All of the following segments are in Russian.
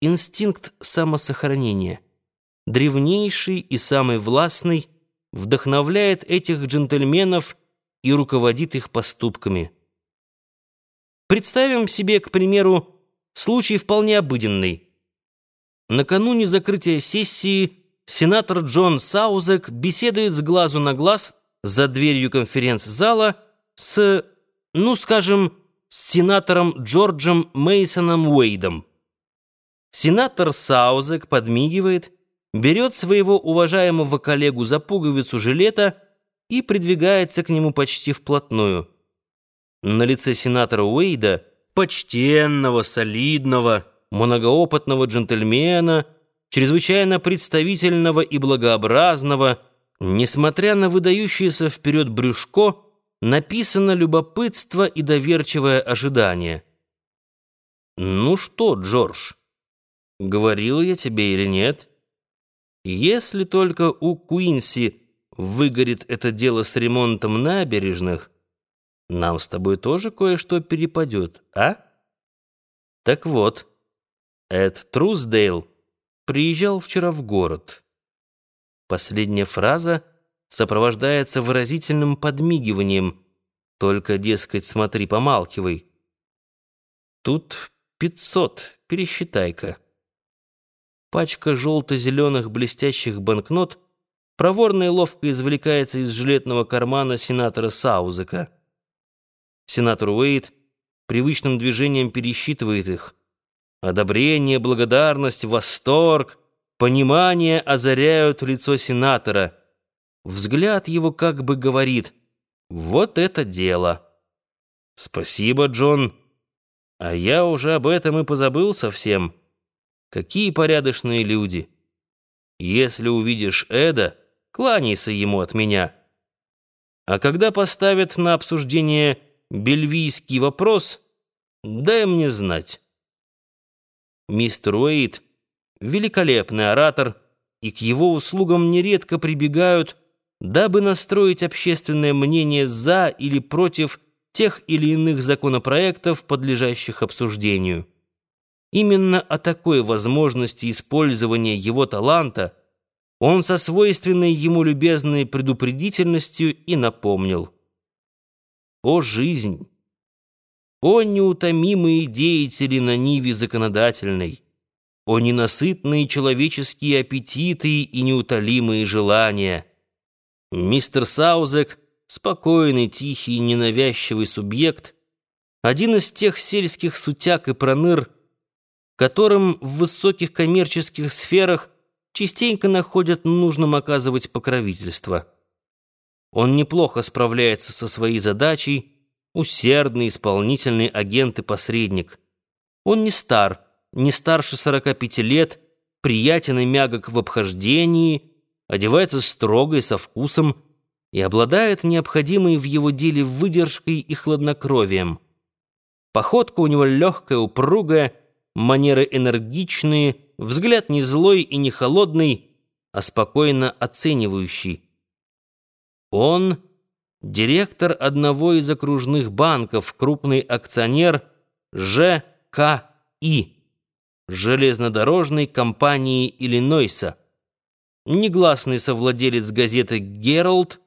инстинкт самосохранения, древнейший и самый властный, вдохновляет этих джентльменов и руководит их поступками. Представим себе, к примеру, случай вполне обыденный. Накануне закрытия сессии сенатор Джон Саузек беседует с глазу на глаз за дверью конференц-зала с, ну, скажем, с сенатором Джорджем Мейсоном Уэйдом. Сенатор Саузек подмигивает, берет своего уважаемого коллегу за пуговицу жилета и придвигается к нему почти вплотную. На лице сенатора Уэйда, почтенного, солидного, многоопытного джентльмена, чрезвычайно представительного и благообразного, несмотря на выдающееся вперед брюшко, написано любопытство и доверчивое ожидание. «Ну что, Джордж, говорил я тебе или нет? Если только у Куинси выгорит это дело с ремонтом набережных, нам с тобой тоже кое-что перепадет, а? Так вот, Эд Труздейл приезжал вчера в город. Последняя фраза сопровождается выразительным подмигиванием. Только, дескать, смотри, помалкивай. Тут пятьсот, пересчитай-ка. Пачка желто-зеленых блестящих банкнот проворно и ловко извлекается из жилетного кармана сенатора Саузека. Сенатор Уэйт привычным движением пересчитывает их. Одобрение, благодарность, восторг, понимание озаряют лицо сенатора. Взгляд его как бы говорит «Вот это дело!» «Спасибо, Джон. А я уже об этом и позабыл совсем. Какие порядочные люди! Если увидишь Эда, кланяйся ему от меня. А когда поставят на обсуждение бельвийский вопрос, дай мне знать». Мистер Уэйт — великолепный оратор, и к его услугам нередко прибегают, дабы настроить общественное мнение за или против тех или иных законопроектов, подлежащих обсуждению. Именно о такой возможности использования его таланта он со свойственной ему любезной предупредительностью и напомнил. «О жизнь!» О неутомимые деятели на ниве законодательной! О ненасытные человеческие аппетиты и неутолимые желания! Мистер Саузек, спокойный, тихий, ненавязчивый субъект, один из тех сельских сутяк и проныр, которым в высоких коммерческих сферах частенько находят нужным оказывать покровительство. Он неплохо справляется со своей задачей, усердный, исполнительный агент и посредник. Он не стар, не старше 45 лет, приятен и мягок в обхождении, одевается строго и со вкусом и обладает необходимой в его деле выдержкой и хладнокровием. Походка у него легкая, упругая, манеры энергичные, взгляд не злой и не холодный, а спокойно оценивающий. Он директор одного из окружных банков, крупный акционер ЖКИ, железнодорожной компании Иллинойса, негласный совладелец газеты «Гералд»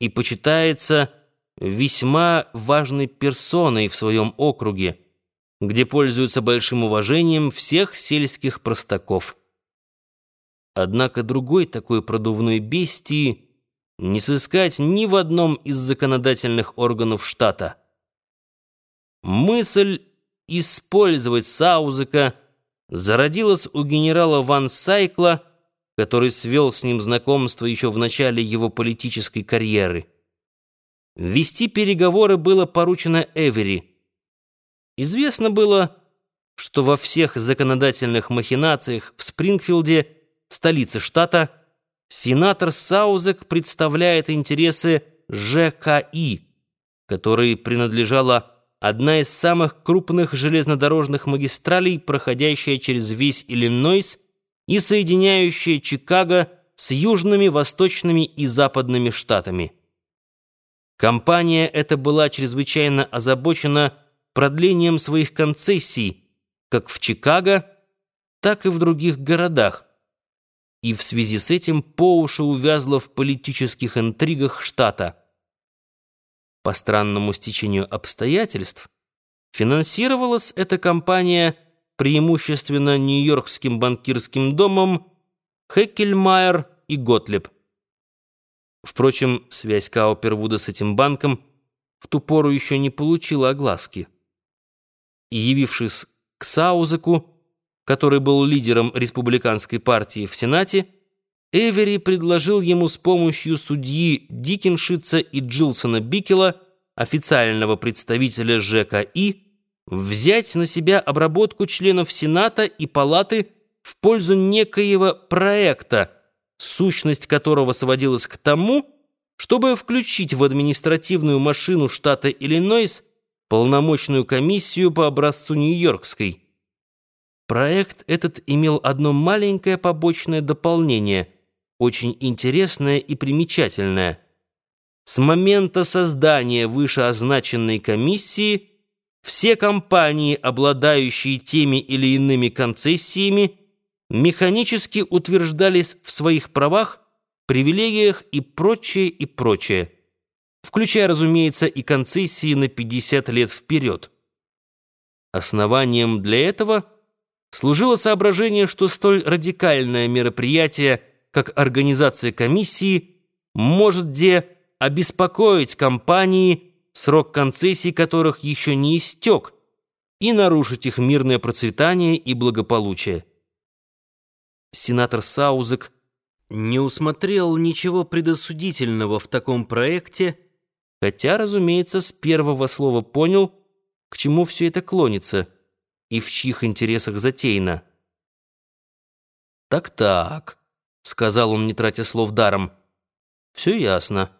и почитается весьма важной персоной в своем округе, где пользуются большим уважением всех сельских простаков. Однако другой такой продувной бестии — не сыскать ни в одном из законодательных органов штата. Мысль использовать Саузека зародилась у генерала Ван Сайкла, который свел с ним знакомство еще в начале его политической карьеры. Вести переговоры было поручено Эвери. Известно было, что во всех законодательных махинациях в Спрингфилде, столице штата, сенатор Саузек представляет интересы ЖКИ, которой принадлежала одна из самых крупных железнодорожных магистралей, проходящая через весь Иллинойс и соединяющая Чикаго с южными, восточными и западными штатами. Компания эта была чрезвычайно озабочена продлением своих концессий как в Чикаго, так и в других городах, и в связи с этим по уши увязла в политических интригах штата. По странному стечению обстоятельств финансировалась эта компания преимущественно Нью-Йоркским банкирским домом Хеккельмайер и Готлеб. Впрочем, связь Каупервуда с этим банком в ту пору еще не получила огласки. И явившись к Саузеку, который был лидером республиканской партии в Сенате, Эвери предложил ему с помощью судьи Дикеншица и Джилсона Бикела, официального представителя ЖКИ, взять на себя обработку членов Сената и Палаты в пользу некоего проекта, сущность которого сводилась к тому, чтобы включить в административную машину штата Иллинойс полномочную комиссию по образцу Нью-Йоркской. Проект этот имел одно маленькое побочное дополнение, очень интересное и примечательное. С момента создания вышеозначенной комиссии все компании, обладающие теми или иными концессиями, механически утверждались в своих правах, привилегиях и прочее, и прочее, включая, разумеется, и концессии на 50 лет вперед. Основанием для этого служило соображение, что столь радикальное мероприятие, как организация комиссии, может где обеспокоить компании, срок концессий которых еще не истек, и нарушить их мирное процветание и благополучие сенатор Саузек не усмотрел ничего предосудительного в таком проекте, хотя, разумеется, с первого слова понял, к чему все это клонится и в чьих интересах затеяно. «Так-так», — сказал он, не тратя слов даром, — «все ясно.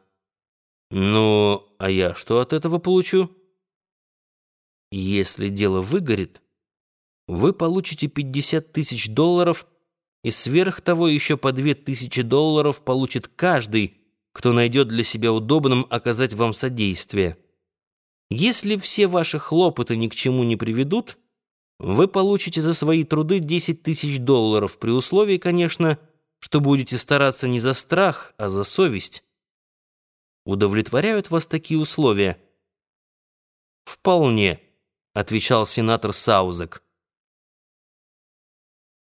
Ну, а я что от этого получу?» «Если дело выгорит, вы получите 50 тысяч долларов — и сверх того еще по две тысячи долларов получит каждый, кто найдет для себя удобным оказать вам содействие. Если все ваши хлопоты ни к чему не приведут, вы получите за свои труды 10 тысяч долларов, при условии, конечно, что будете стараться не за страх, а за совесть. Удовлетворяют вас такие условия? «Вполне», — отвечал сенатор Саузек.